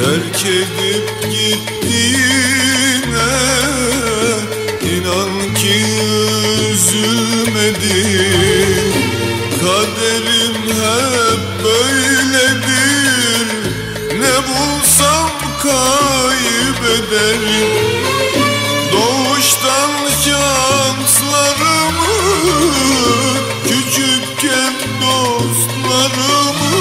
Terk edip gittiğine inan ki üzülmedim Kaderim hep böyledir. Ne bulsam kaybederim Doğuştan şanslarımı Küçükken dostlarımı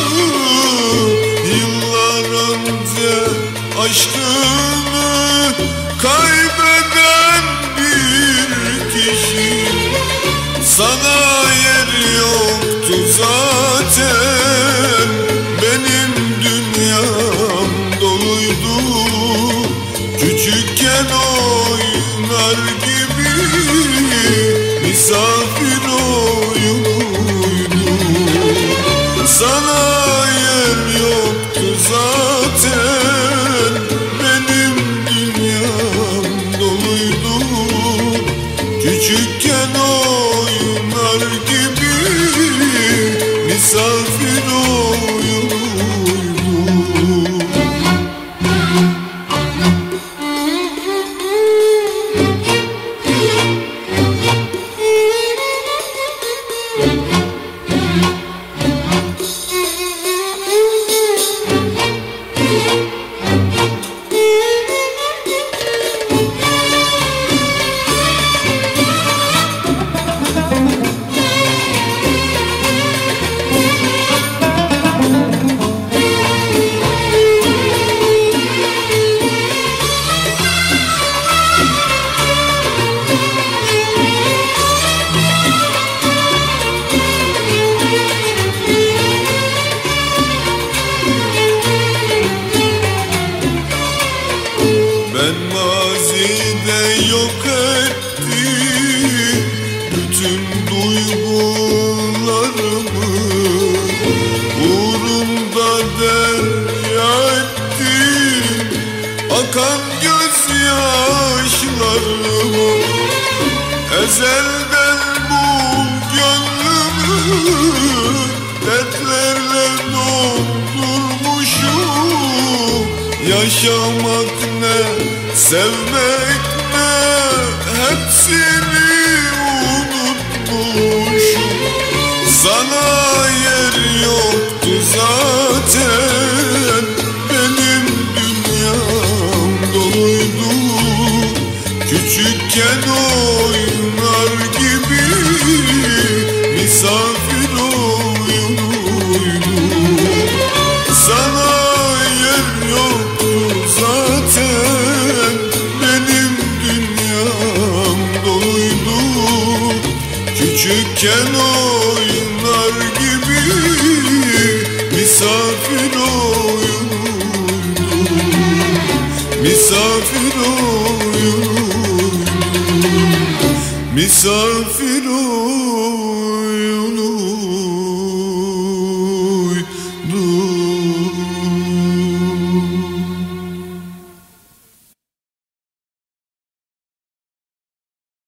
aşkını kaybeden bir kişi. Sana yer yoktu zaten. Benim dünyam doluydu. Küçükken oynar gibi Misafir oyunuydu. Sana Küçükken oynar gibi Misafir oyunuydu akan gözyaşlarımı Ezelden bu gönlümü dertlerle doldurmuşum. Yaşamak ne, sevmek ne Hepsini unutmuşum. Sana yer yoktu zaten Küçükken oynar gibi Misafir oyunuydu Misafir oyunuydu Misafir oyunuydu